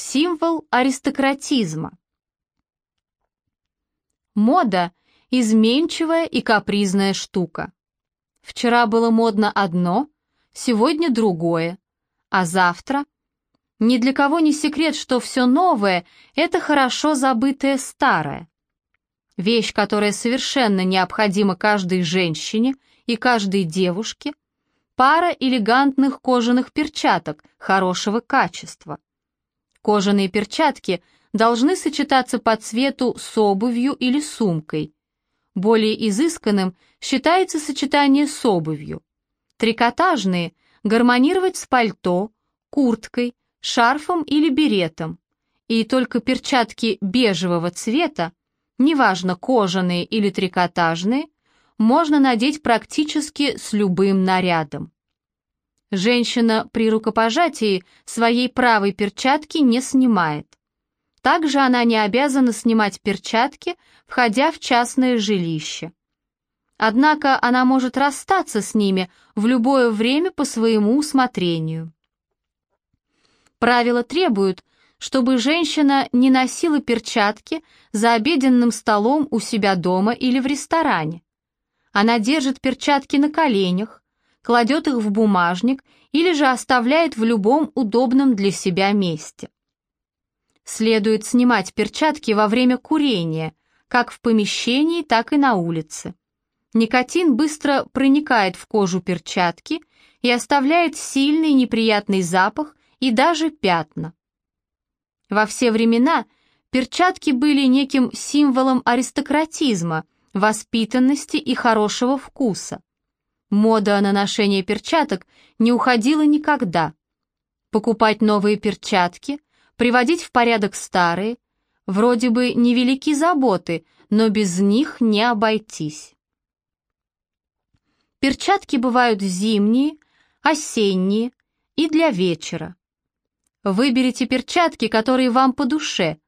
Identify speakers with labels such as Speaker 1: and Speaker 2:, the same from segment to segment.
Speaker 1: Символ аристократизма. Мода – изменчивая и капризная штука. Вчера было модно одно, сегодня другое, а завтра – ни для кого не секрет, что все новое – это хорошо забытое старое. Вещь, которая совершенно необходима каждой женщине и каждой девушке – пара элегантных кожаных перчаток хорошего качества. Кожаные перчатки должны сочетаться по цвету с обувью или сумкой. Более изысканным считается сочетание с обувью. Трикотажные – гармонировать с пальто, курткой, шарфом или беретом, и только перчатки бежевого цвета, неважно кожаные или трикотажные, можно надеть практически с любым нарядом. Женщина при рукопожатии своей правой перчатки не снимает. Также она не обязана снимать перчатки, входя в частное жилище. Однако она может расстаться с ними в любое время по своему усмотрению. Правила требуют, чтобы женщина не носила перчатки за обеденным столом у себя дома или в ресторане. Она держит перчатки на коленях, кладет их в бумажник или же оставляет в любом удобном для себя месте. Следует снимать перчатки во время курения, как в помещении, так и на улице. Никотин быстро проникает в кожу перчатки и оставляет сильный неприятный запах и даже пятна. Во все времена перчатки были неким символом аристократизма, воспитанности и хорошего вкуса. Мода на ношение перчаток не уходила никогда. Покупать новые перчатки, приводить в порядок старые, вроде бы невелики заботы, но без них не обойтись. Перчатки бывают зимние, осенние и для вечера. Выберите перчатки, которые вам по душе.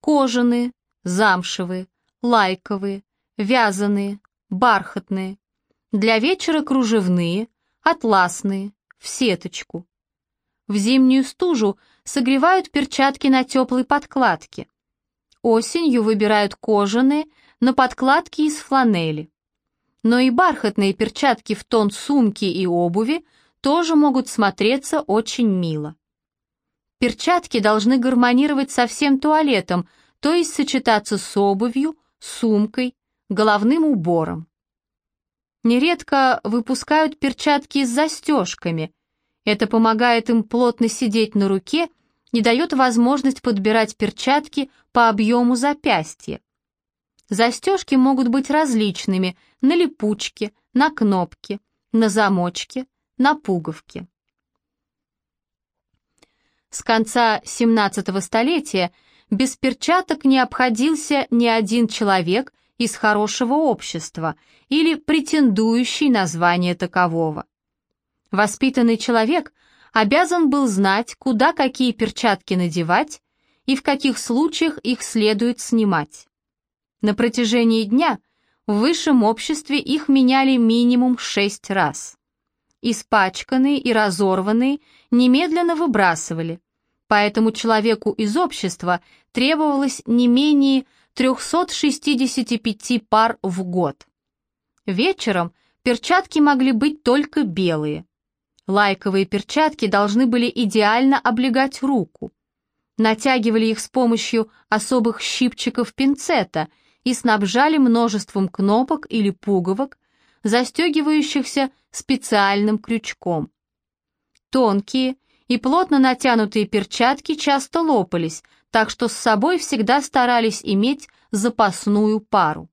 Speaker 1: Кожаные, замшевые, лайковые, вязаные, бархатные. Для вечера кружевные, атласные, в сеточку. В зимнюю стужу согревают перчатки на теплой подкладке. Осенью выбирают кожаные, на подкладке из фланели. Но и бархатные перчатки в тон сумки и обуви тоже могут смотреться очень мило. Перчатки должны гармонировать со всем туалетом, то есть сочетаться с обувью, сумкой, головным убором. Нередко выпускают перчатки с застежками. Это помогает им плотно сидеть на руке и дает возможность подбирать перчатки по объему запястья. Застежки могут быть различными на липучке, на кнопке, на замочке, на пуговке. С конца 17 столетия без перчаток не обходился ни один человек из хорошего общества или претендующий на звание такового. Воспитанный человек обязан был знать, куда какие перчатки надевать и в каких случаях их следует снимать. На протяжении дня в высшем обществе их меняли минимум шесть раз. Испачканные и разорванные немедленно выбрасывали, поэтому человеку из общества требовалось не менее 365 пар в год. Вечером перчатки могли быть только белые. Лайковые перчатки должны были идеально облегать руку. Натягивали их с помощью особых щипчиков пинцета и снабжали множеством кнопок или пуговок, застегивающихся специальным крючком. Тонкие, и плотно натянутые перчатки часто лопались, так что с собой всегда старались иметь запасную пару.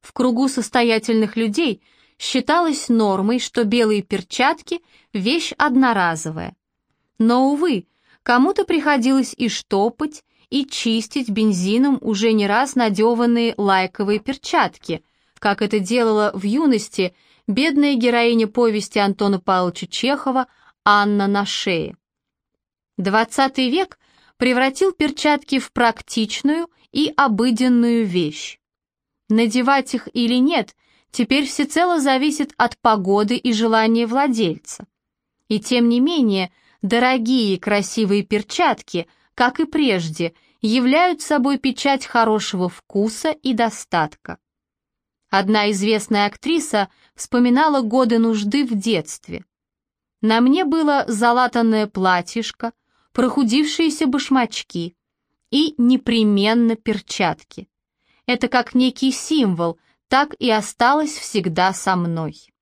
Speaker 1: В кругу состоятельных людей считалось нормой, что белые перчатки – вещь одноразовая. Но, увы, кому-то приходилось и штопать, и чистить бензином уже не раз надеванные лайковые перчатки, как это делала в юности бедная героиня повести Антона Павловича Чехова Анна на шее. Двадцатый век превратил перчатки в практичную и обыденную вещь. Надевать их или нет теперь всецело зависит от погоды и желания владельца. И тем не менее, Дорогие красивые перчатки, как и прежде, являют собой печать хорошего вкуса и достатка. Одна известная актриса вспоминала годы нужды в детстве. На мне было залатанное платьишко, прохудившиеся башмачки и непременно перчатки. Это как некий символ, так и осталось всегда со мной.